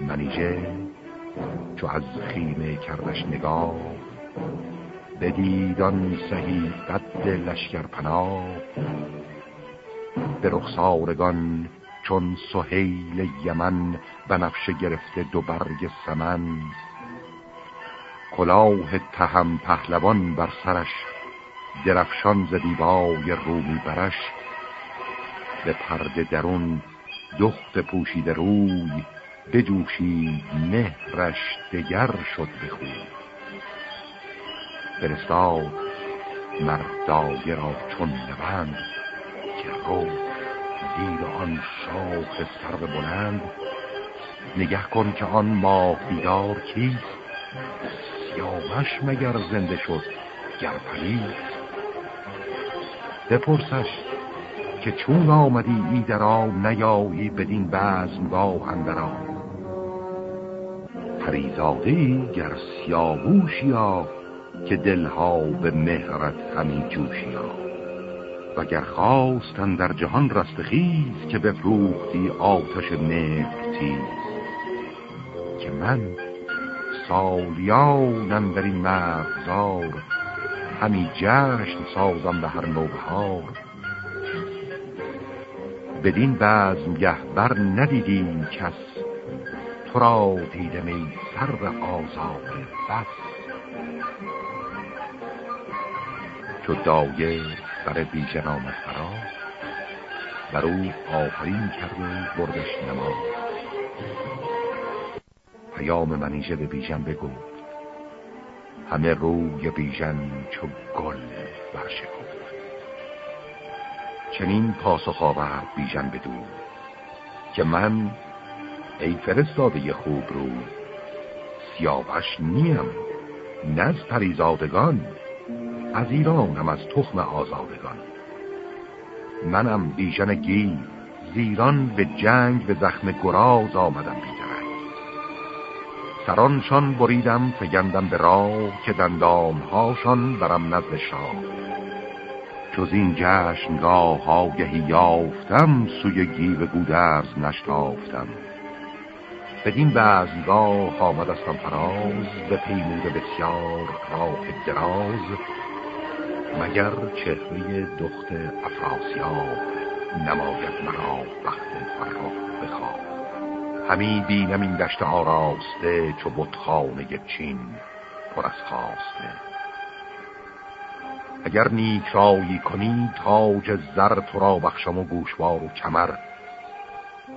منیژه چو از خیمه کردش نگاه بدیدان سهی قد لشکر پناه. به رخسارگان چون سهیل یمن بنفشه گرفته دو برگ سمن. کلاه تهم پهلوان بر سرش درفشان ز دیبای رومی برش. به پرده درون دخت پوشیده روی بجوشید مهرش دگر شد بخود فرستاد مردایه را چون نوند که رو زیر آن شاخ سر بلند. نگه کن که آن ماه بیدار کیست؟ سیاوش مگر زنده شد گر پلیست بپرسش که چون آمدی ایدرا نیایی بدین بزمگاه اندرا. پریزاده گر سیاووشیا که دلها به مهرت همی جوشیا وگر خواستن در جهان رستخیز که بفروختی آتش مهر تیز. که من سالیانم در این مرغزار همی جشن سازم به هر نوبهار. بدین بزم بر ندیدیم کس تو را دیدم ای سر آزاد بس. چو دایه بر بیژن آمد فراز بر او آفرین کرد و بردش نماز. پیام منیژه به بیژن بگفت همه روی بیژن چو گل برشکفت. چنین پاسخ آورد بیژن بدو که من ای فرستاده خوب رو. سیاوش نیم. نز پریزادگان از ایرانم از تخم آزادگان. منم بیژن گی زیران به جنگ به زخم گراز آمدم بیدرنگ سرانشان بریدم فگندم به راه که دندانهاشان برم نزد شاه. جز این جشنگاه آگهی یافتم سوی گیو گودرز نشتافتم. بدین بزنگاه آمد استم فراز به پیمود بسیار راه دراز مگر چهره دخت افراسیاب نماید مرا وقت فرخ بخواب؟ همی بینم این دشت آراسته چو بتخانه چین پر از خواسته. اگر نیک رایی کنی تاج زر تو را بخشم و گوشوار و کمر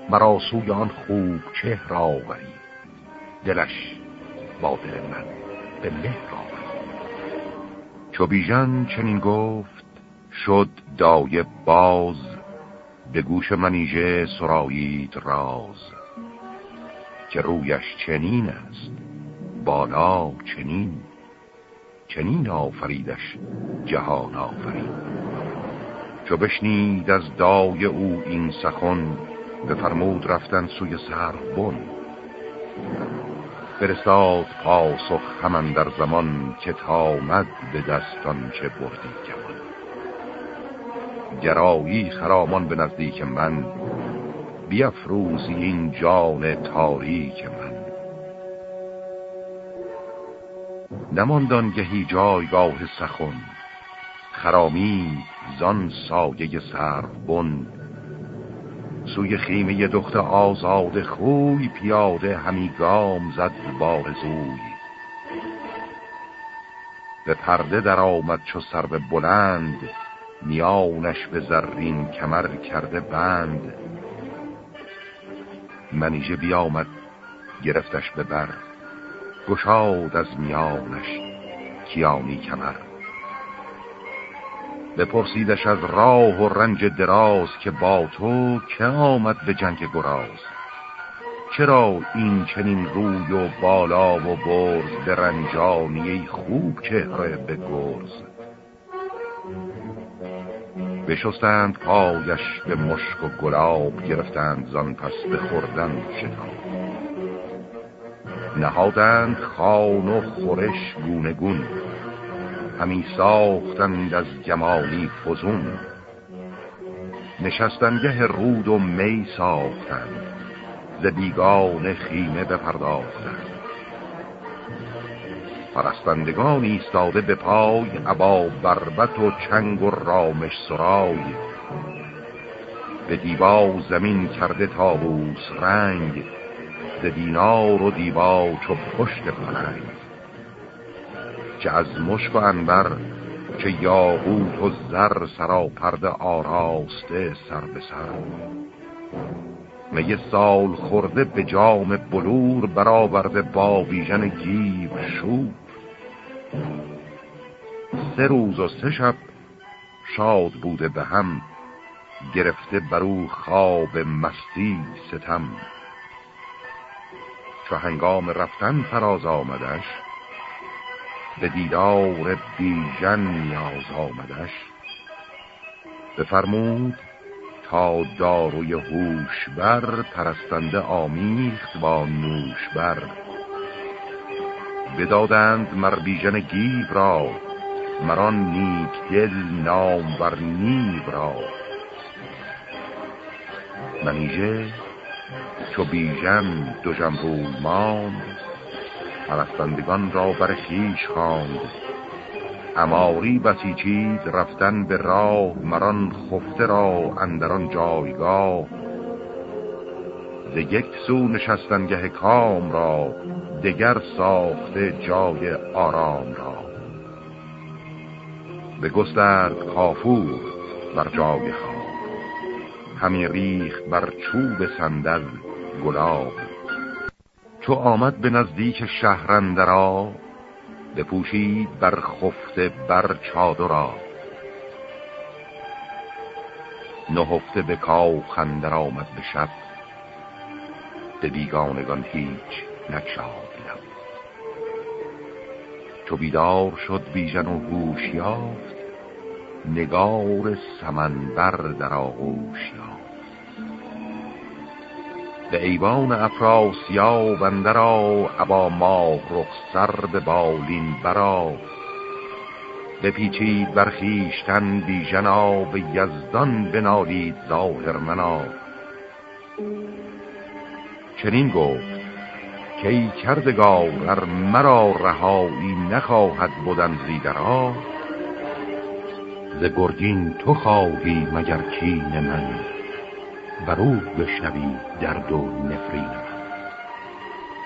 مرا سوی آن خوب چهر آوری. دلش با دل من به مهر آوری. چو بیژن چنین گفت شد دایه باز به گوش منیژه سرایید راز. که رویش چنین است بالا چنین چنین آفریدش جهان آفرید چو بشنید از دای او این سخن به فرمود رفتن سوی سرخ بن. فرستاد پاسخ همان در زمان که تامد به دستان چه بردی کمان گرایی خرامان به نزدیک من بیافروزی این جان تاریک من. نماندان گهی جایگاه سخن خرامی زان سایه بن سوی خیمه دخت آزاد خوی پیاده همی گام زد بار زوی. به پرده در آمد چو سر بلند میانش به زرین کمر کرده بند. منیژه بیامد گرفتش به بر گشاد از میانش کیانی کمر. بپرسیدش از راه و رنج دراز که با تو که آمد به جنگ گراز؟ چرا این چنین روی و بالا و برز به رنجانی خوب چهره به گرز بشستند پایش به مشک و گلاب گرفتند زان پس به خوردن شتاب. نهادند خان و خورش گونه گون همی ساختند از جمالی فزون. نشستنگه رود و می ساختند. ز بیگان خیمه بپرداختند. پرستندگان ایستاده به پای عبا بربت و چنگ و رامش سرای. به دیبا زمین کرده تابوس رنگ ز دینار و دیبا چو پشت پلنگ. چه از مشک و انبر چه یاقوت و زر سرا پرده آراسته سر به سر. می سال خورده به جام بلور برآورده با ویژن گیو شور. سه روز و سه شب شاد بوده به هم گرفته برو خواب مستی ستم. چو هنگام رفتن فراز آمدش به دیدار بیژن نیاز آمدش بفرمود تا داروی هوش بر پرستنده آمیخت با نوش بر بدادند مر بیژن گیب را مران نیک دل نام بر نیب را. منیژه چو بیژن دو جنبول ماند پرستندگان را بر خیش خواند. اماری بسیچید رفتن به راه مران خفته را اندران جایگاه. ز یک سو نشستنگه کام را دگر ساخته جای آرام را. به گسترد کافور بر جای خواب همی ریخت بر چوب صندل گلاب. چو آمد به نزدیک شهرندرا بپوشید بر خفته بر چادرا. نهفته به کاو خندر آمد به شب به بیگانگان هیچ نکشاد لب. چو بیدار شد بیژن و هوش یافت نگار سمنبر در آغوش یافت. به ایوان افراسیا بندرا ابا ماه رخ سر به بالین برا بپیچید برخیشتن بیژنا به یزدان بنالید ظاهر منا. چنین گفت که ای کردگار ار مرا رهایی نخواهد بودن زیدرا ز گرگین تو خواهی مگر کین من؟ بر او بشنوی درد و نفرین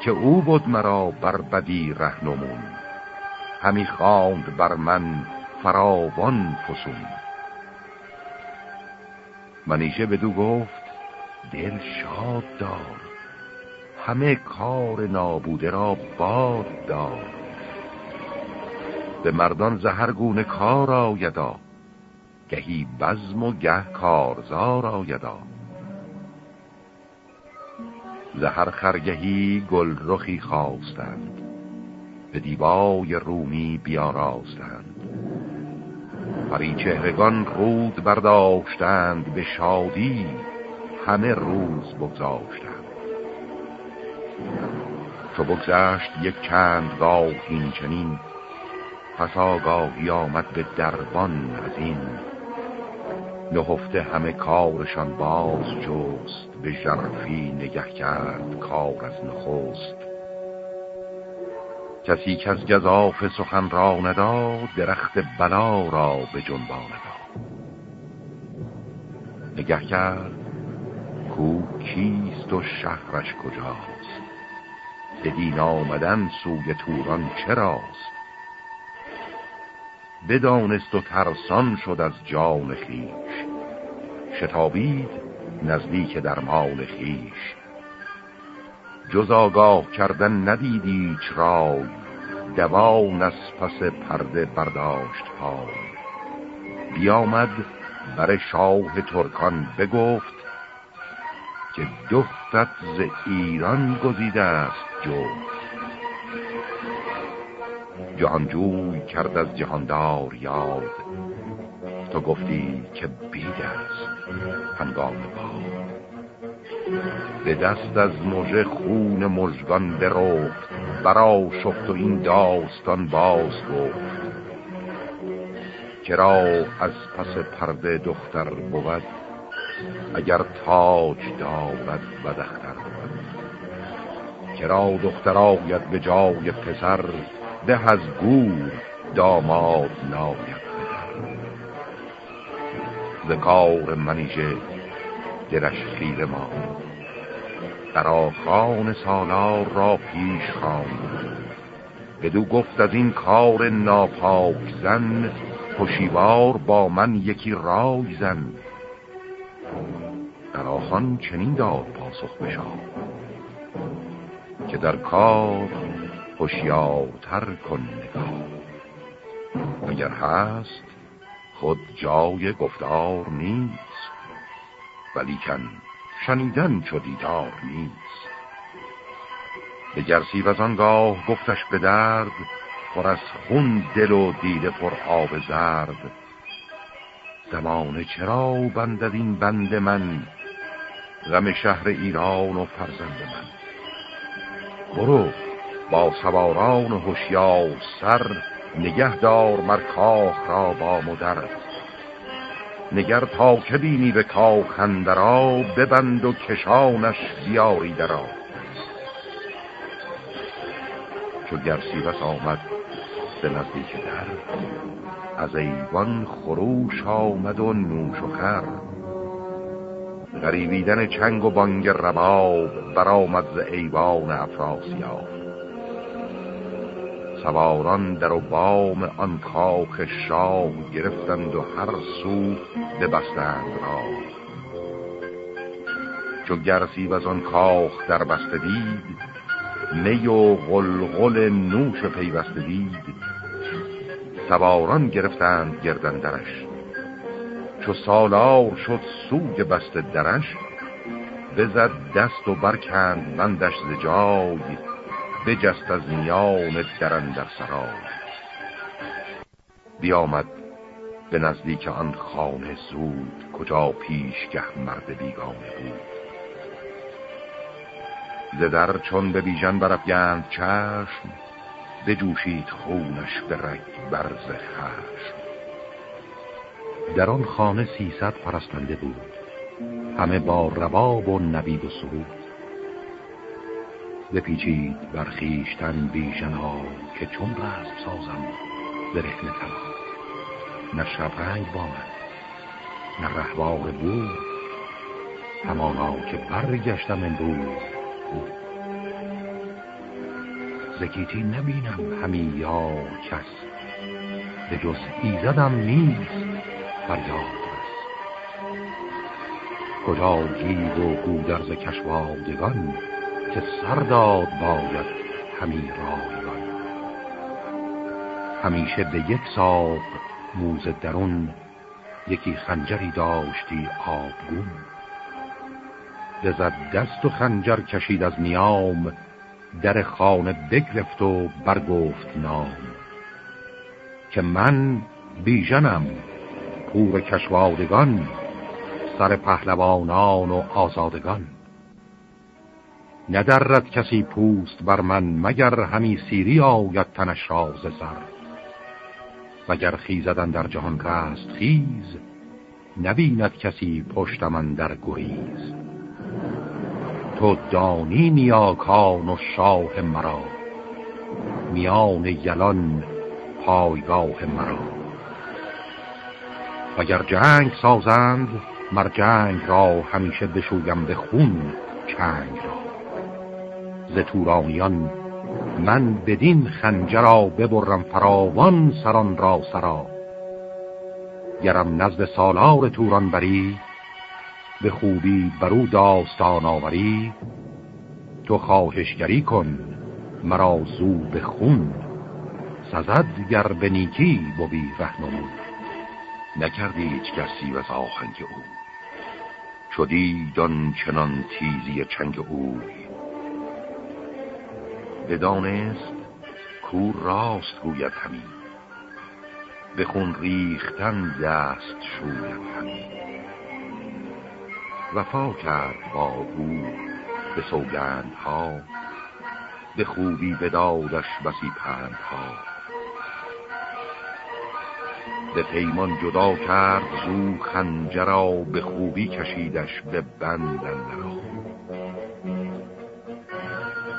که او بود مرا بر بدی رهنمون همی خواند بر من فراوان فسون. منیشه بدو گفت دل شاد دار. همه کار نابوده را باد دار. به مردان زهر گونه کار آیدا. گهی بزم و گه کارزار آیدا. زهر خرگهی گل رخی خواستند. به دیبای رومی بیاراستند. پری چهرگان رود برداشتند به شادی همه روز بگذاشتند. چو بگذشت یک چند گاه این چنین پس آگاهی آمد به دربان از این. نهفته همه کارشان باز جست به جرفی نگه کرد کار از نخست. کسی که از گذاف سخن را نداد درخت بلا را به جنبا نداد نگه کرد کو کیست و شهرش کجاست؟ به دین آمدن سوی توران چراست بدانست و ترسان شد از جان خیش. شتابید نزدیک درمان خیش جز آگاه کردن ندیدی رای دوان از پس پرده برداشت پای. بیامد بر شاه ترکان بگفت که دختت ز ایران گزیده است جفت. جهانجوی کرد از جهاندار یاد تو گفتی که بید است هنگام باد. به دست از مژه خون مژگان برفت برا شفت و این داستان باز گفت. کرا از پس پرده دختر بود؟ اگر تاج دارد و دختر بود. کرا دختر آید به جای پسر؟ ده از گور داماد ناید. کار منیژه دلش خیر ما. در آخان سالار را پیش خواند. بدو گفت از این کار ناپاک زن پشیوار با من یکی رای زن. در آخان چنین داد پاسخ بشا که در کار هوشیارتر کن نگاه. اگر هست خود جای گفتار نیست ولیکن شنیدن چو دیدار نیست. به گرسی و آنگاه گفتش به درد پر از خون دل و دیده پر آب زرد. زمانه چرا بندد این بند من؟ غم شهر ایران و فرزند من. برو با سواران هوشیار سر نگهدار مرکاخ را با مدر. نگر تا که بینی به کاخ اندرا ببند و کشانش بیاری درا چو گرسیوس آمد به نزدیک در از ایوان خروش آمد و نوش و خر. غریبیدن چنگ و بانگ رباب برآمد ز ایوان افراسیاب. سواران در و بام آن کاخ شاه گرفتند و هر سو ببستند را. چو گرسیب از آن کاخ در بسته دید می و غلغل نوش پیوسته دید. سواران گرفتند گردن درش چو سالار شد سوی بسته درش. بزد دست و برکند بندش ز بجست از میان درن در سرای. بیامد به نزدیک آن خانه زود کجا پیشگه مرد بیگانه بود. زدر چون به بیژن برفگند چشم بجوشید خونش به رگ برز خشم. در آن خانه سیصد پرستنده بود. همه با رباب و نبید و سرود. بپیچید برخیشتن بیژنا که چون رسم سازم برهنه تنها. نه شبرنگ با من نه رهبار بود همانا که برگشتم امروز زکیتی نبینم همی یا کس. به جز ایزدم نیست فریاد کجا گیب و گودرز کشوادگان؟ که سرداد باید همی رایگان همیشه به یک ساق موز درون یکی خنجری داشتی آبگون. بزد دست و خنجر کشید از نیام در خانه بگرفت و برگفت نام. که من بیژنم پور کشوادگان سر پهلوانان و آزادگان. ندرد کسی پوست بر من مگر همی سیری آید تنش را سر؟ وگر خیزدن در جهان رست خیز نبیند کسی پشت من در گریز. تو دانی نیاکان و شاه مرا میان یلان پایگاه مرا. وگر جنگ سازند مر جنگ را همیشه بشویم به خون چنگ را. ز تورانیان من بدین خنجرا ببرم فراوان سران را سرا. گرم نزد سالار توران بری به خوبی برو داستان آوری. تو خواهشگری کن مرا زو به خون. سزد گر به نیکی بوی رهنمون. نکردی هیچ کسی و آهنگ او. شدی دان چنان تیزی چنگ اوی بدانست کور راست گوید همین به خون ریختن دست شوید همین وفا کرد با او به ها به خوبی بدادش بسی ها به پیمان جدا کرد زو خنجرا به خوبی کشیدش به بندن را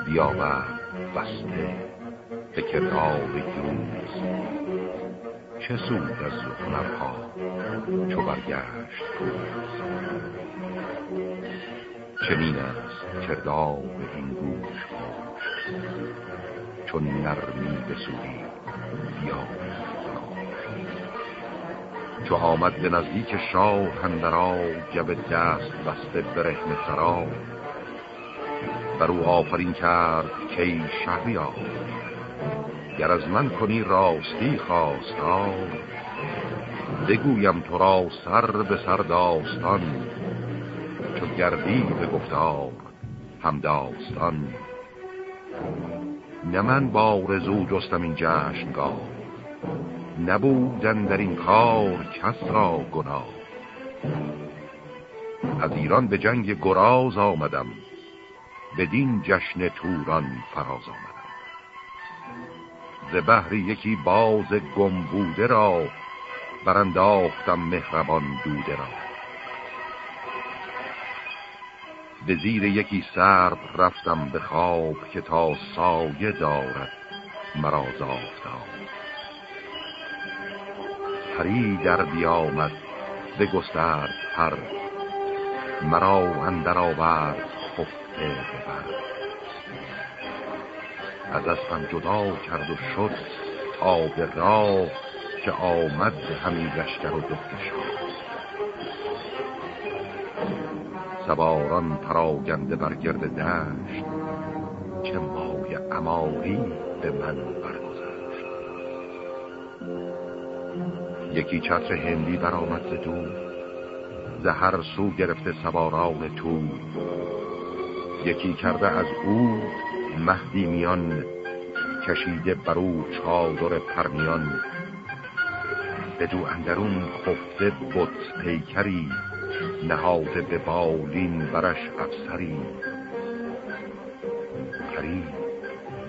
بیاورد بسته به کتاب یوز چه سود از هنرها چو برگشت روز چنین است کردار این گوش چون نرمی بسودی بیا چو آمد به نزدیک شاه هندرا جب دست بسته برهن سرا بر او آفرین کرد که شهریار گر از من کنی راستی خواستا بگویم تو را سر به سر داستان چو گردی به گفتار هم داستان. نه من با رزو جستم این جشنگاه نبودن در این کار کس را گناه. از ایران به جنگ گراز آمدم بدین جشن توران فراز آمدم. ز بحر یکی باز گمبوده را برانداختم مهربان دوده را. به زیر یکی سرب رفتم به خواب که تا سایه دارد مرا زافتم پری در بیامد به گسترد پر مرا اندر آورد خفته ببر از اسبم جدا کرد و شد تا به راه که آمد همین لشکر و دفت سواران پراگنده بر گرد دشت که مای اماری به من برگذشت یکی چتر هندی برآمد ز دور ز هر سو گرفته سواران تو یکی کرده از او مهدی میان کشیده برو چادر پرمیان بدو اندرون خفته بط پیکری نهاده به بالین برش افسری. پری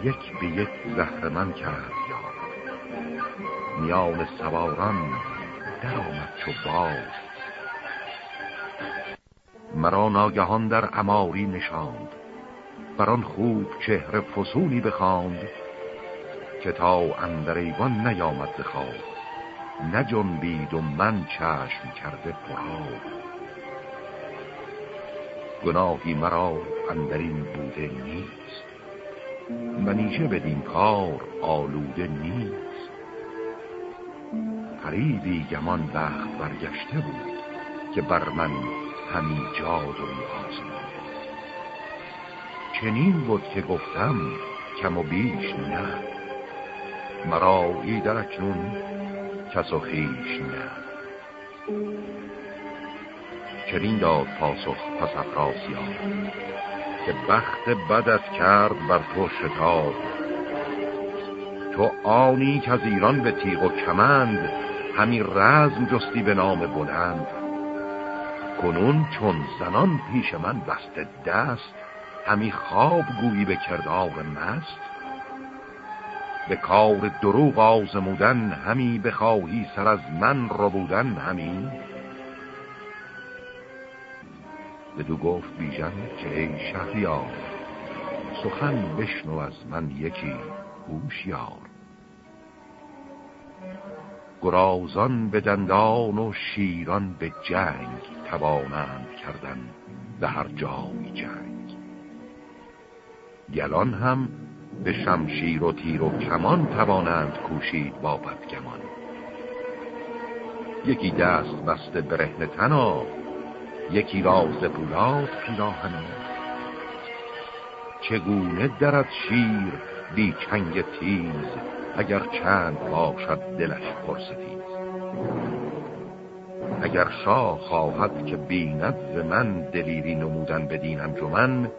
یک به یک زهرمن کرد. یا میان سواران در آمد چو باز. مرا ناگهان در اماری نشاند. بران خوب چهره فسونی بخواند که تا اندر ایوان نیامد خواب. نجنبید و من چشم کرده پراب گناهی مرا اندرین بوده نیست منیشه بدین کار آلوده نیست. قریبی گمان وقت برگشته بود که بر من همین جاد و چنین بود که گفتم کم و بیش نه. مرا ایدر اکنون کس و خیش نه. چنین داد پاسخ پس افراسیان که بخت بدت کرد بر تو شتاب. تو آنی که از ایران به تیغ و کمند همین رزم جستی به نام بلند. کنون چون زنان پیش من بسته دست همی خواب گویی به کردار مست. به کار دروغ آزمودن همی بخواهی سر از من رو بودن همی؟ دو گفت بیژن که ای شهریار سخن بشنو از من یکی هوشیار. گرازان به دندان و شیران به جنگ توانند کردن به هر جای جنگ. گلان هم به شمشیر و تیر و کمان توانند کوشید با بدگمان. یکی دست بسته برهن تنا یکی راز پولاد پیراهنه چگونه درد شیر بی چنگ تیز اگر چند باشد دلش پرستیز. اگر شاه خواهد که بیند ز من دلیری نمودن بدین انجمن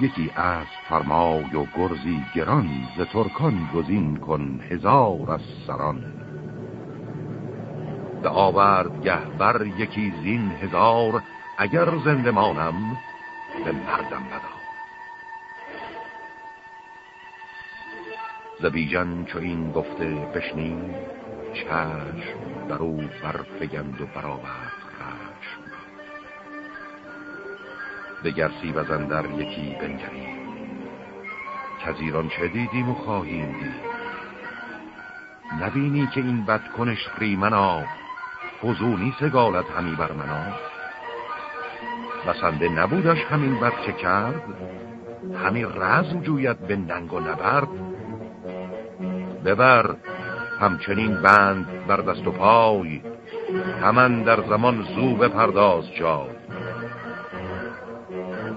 یکی از فرمای و گرزی گران ز ترکان گزین کن هزار از سران. به آورد گهبر یکی زین هزار اگر زنده مانم به مردم بدار زبیجن چو این گفته بشنید چشم در او برفگند و برآورد خشم. به گرسی وزندر یکی بنگرید. که از ایران چه دیدیم و خواهیم دید؟ نبینی که این بدکنش خریمنا فزونی سگالت همی بر منا. بسنده نبودش همین بد که کرد همین رزم جوید به ننگ و نبرد. ببر همچنین بند بر دست و پای همان در زمان زو بپرداز جای.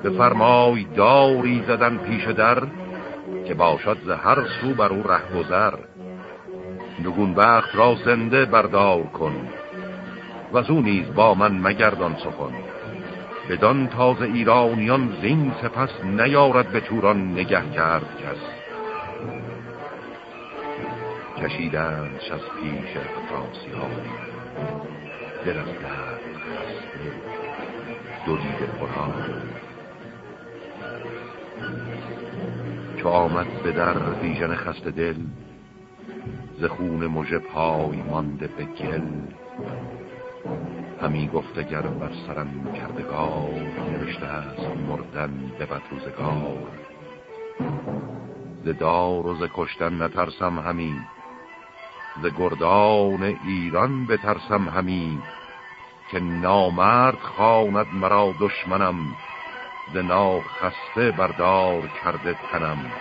به فرمای داری زدن پیش در که باشد ز هر سو بر او ره گذر. نگون بخت را زنده بردار کن و زو نیز با من مگردان سخن. بدان تازه ایرانیان زین سپس نیارد به توران نگه کرد کس. کشیدن از پیش افراسیانی دل از درد خسته دو دیده پران چو آمد به در بیژن خسته دل ز خون مژه پای مانده به گل. همی گفته گر بر سرم کردگار نوشته است مردن به بدروزگار ز دار و ز کشتن نترسم همی. ز گردان ایران بترسم همی که نامرد خواند مرا دشمنم ز ناخسته بردار کرده تنم.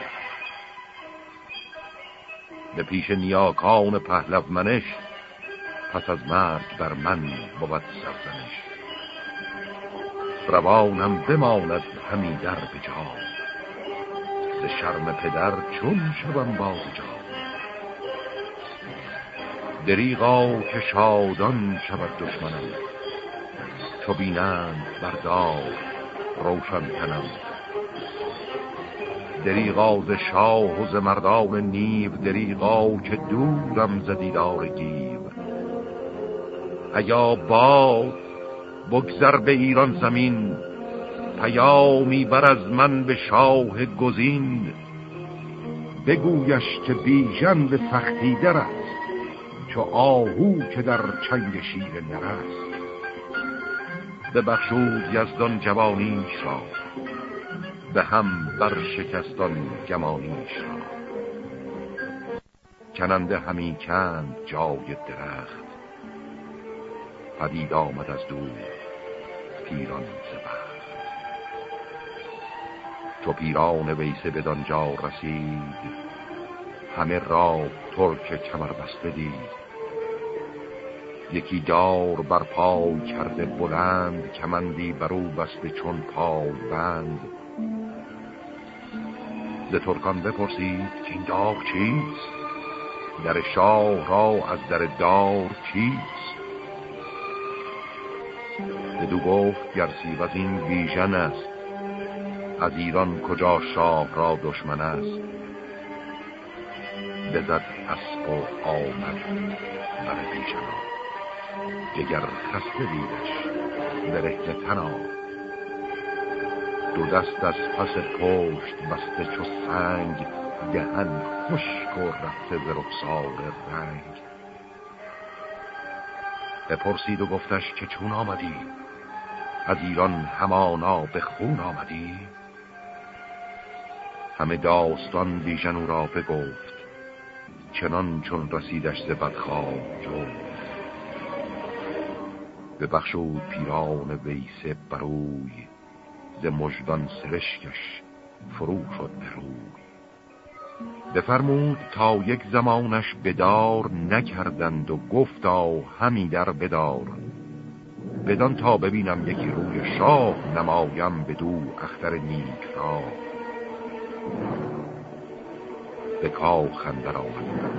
به پیش نیاکان پهلو منش پس از مرگ بر من بود سرزنش. روانم بماند همی در به جا ز شرم پدر چون شوم باز جا. دریغا که شادان شود دشمنم چو بینند بردار روشن کنم دریغا ز شاه و ز مردان نیو دریغا که دورم ز دیدار گیو. ایا باد بگذر به ایران زمین پیامی بر از من به شاه گزین. بگویش که بیژن به سختی در است چو آهو که در چنگ شیر نرست بخشود یزدان جوانیش را به هم بر شکستان گمانیش را. کننده همی کند جای درخت پدید آمد از دور پیران زبخت چو پیران ویسه بدانجا رسید همه را ترک کمر بسته دید. یکی دار بر پای کرده بلند کمندی بر او بسته چون پای بند. ز ترکان بپرسید که این داغ چیست؟ در شاه را از در دار چیست؟ بدو گفت گرسی و این بیژن است. از ایران کجا شاه را دشمن است؟ بزد اسب و آمد بر بیژن جگر خسته دیدش برهنه تنا. دو دست از پس پشت بسته چو سنگ دهن خشک و رفته به رخسار رنگ. بپرسید و گفتش که چون آمدی؟ از ایران همانا به خون آمدی؟ همه داستان بیژن را بگفت. چنان چون رسیدش ز بدخواه جفت. ببخشود پیران ویسه بروی ز مجدان سرشکش فرو شد روی. بفرمود تا یک زمانش بدار نکردند و گفتا همی در بدار. بدان تا ببینم یکی روی شاه نمایم بدو اختر نیک را به کاخ اندر آمد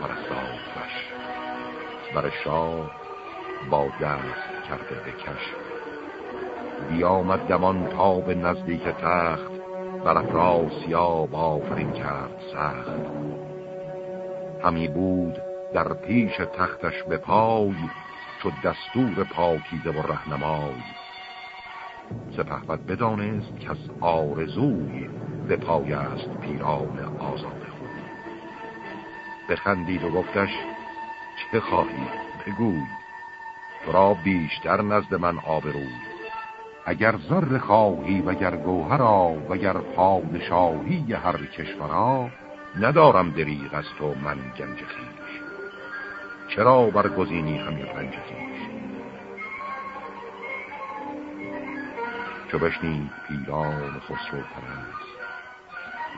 پرستارش. بر شاه با دست کرده بکش بیامد دمان تا به نزدیک تخت بر افراسیاب آفرین کرد سخت. همی بود در پیش تختش به پای چو دستور پاکیزه و رهنمای. سپهبد بدانست که از آرزوی به پای است پیران آزاد خود. بخندید و گفتش چه خواهی؟ بگوی. را بیشتر نزد من آبروی اگر زر خواهی وگر گوهرا وگر پادشاهی هر کشورا ندارم دریغ از تو من گنج خیش چرا برگزینی همین رنج خیش چو بشنید پیران خسرو پرست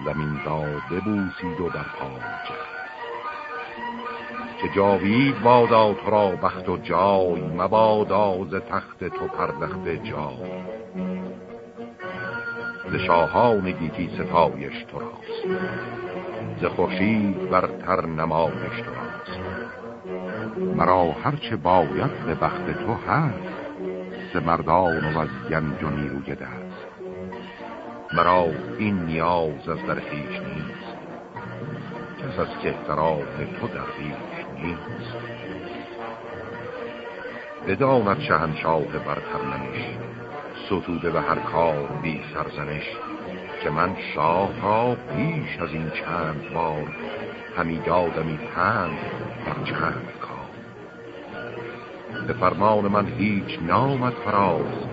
زمین را ببوسید و بر پاجست که جاوید بادا تو را بخت و جای مبادا ز تخت تو پردخت جای. ز شاهان گیتی ستایش تو راست ز برتر نمایش تو راست. مرا هرچه باید به بخت تو هست ز مردان و از گنج و نیروی دست. مرا این نیاز از در نیست کس از کهترات تو در نیست بداند شهنشاه برتر نمیش ستوده به هر کار بی سرزنش که من شاه را پیش از این چند بار همی دادمی پند بر چند کار. به فرمان من هیچ نامد فراز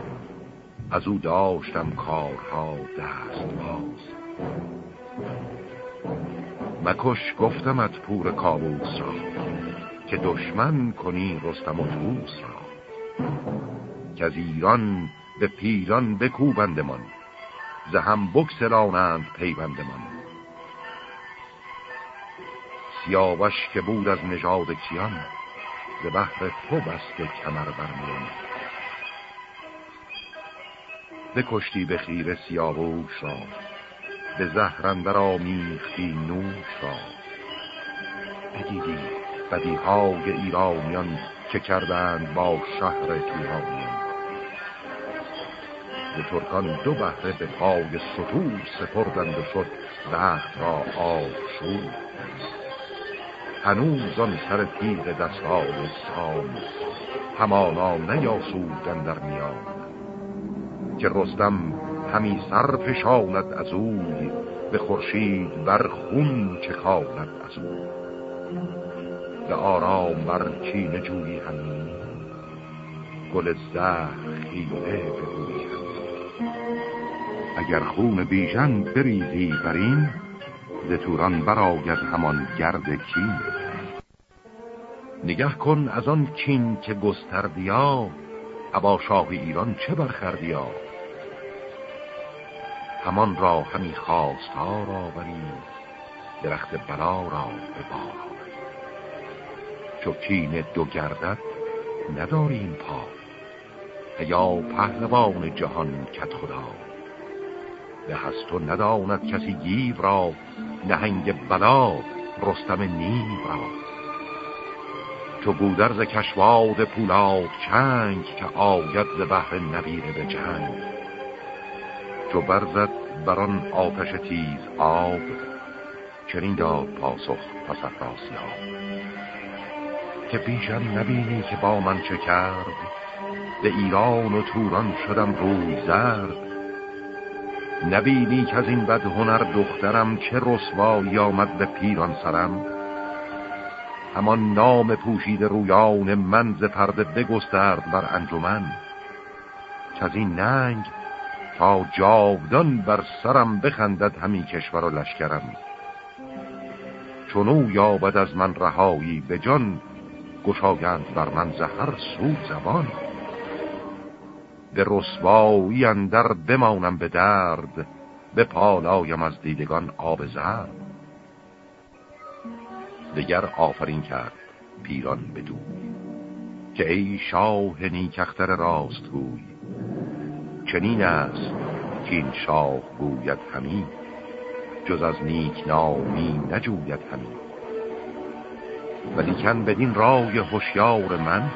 از او داشتم کارها دست باز. مکش گفتمت پور کابوس را که دشمن کنی رستم و توس را. که از ایران به پیران بکوبندمان ز هم بکسلانند پیوندمان. سیاوش که بود از نژاد کیان ز بحر تو بسته کمر برمیان بکشتی به خیر سیاووش را به زهرندر آمیختی نوش را بدیدی بدیهای ایرانیان که کردند با شهر تورانیان به ترکان دو بهره به پای سطور سپردند و شد وقت را شد هنوز آن سر تیغ دستان سام همانا نیاسودن در میان. که رستم همی سر فشاند از اوی به خورشید بر خون چکاند از او. به آرام بر چین جویی همین گل زهر خیره اگر خون بیژن بریزی بر این ز توران براید همان گرد کین. نگه کن از آن کین که گستردیا ابا شاه ایران چه برخردیا همان را همی خواستار آوری. درخت بلا را به بار چو کین دو گردد نداریم پا. یا پهلوان جهان کت خدا. به هست و نداند کسی گیو را نهنگ بلا رستم نیو را. چو گودرز کشواد پولاد چنگ که آید ز بحر نبیره به جنگ. چو برزد بران آتش تیز آب چنین داد پاسخ پس افراسیاب که پیشم نبینی که با من چه کرد به ایران و توران شدم روی زرد. نبینی که از این بد هنر دخترم چه رسوایی آمد به پیران سرم. همان نام پوشید رویان من ز پرده بگسترد بر انجمن. که از این ننگ تا جاودان بر سرم بخندد همی کشور و لشکرم. چونو یابد از من رهایی به جان گشایند بر من زهر سو زبان. به رسوایی اندر بمانم به درد به پالایم از دیدگان آب زرد. دگر آفرین کرد پیران بدو که ای شاه نیکختر راست گوی چنین است که این شاه گوید همین جز از نیک نامی نجوید همین ولیکن بدین رای هوشیار من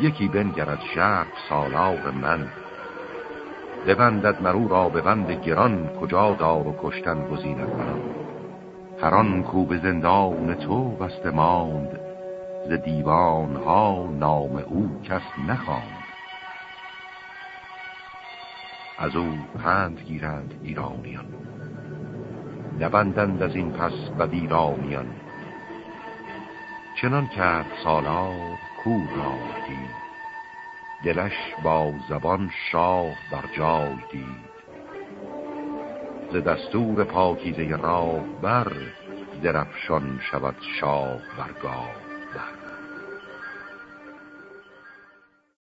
یکی بنگرد شرف سالار من. ببندد مرو را به بند گران کجا دار و کشتن گزیند من. هران کو به زندان تو بسته ماند ز دیوان ها نام او کس نخواند. از او پند گیرند ایرانیان. نبندند از این پس و دیرانیان چنان کرد سالار کور را دلش با زبان شاه بر جای دید. ز دستور پاکیزه راه بر درفشان شود شاه برگاه بر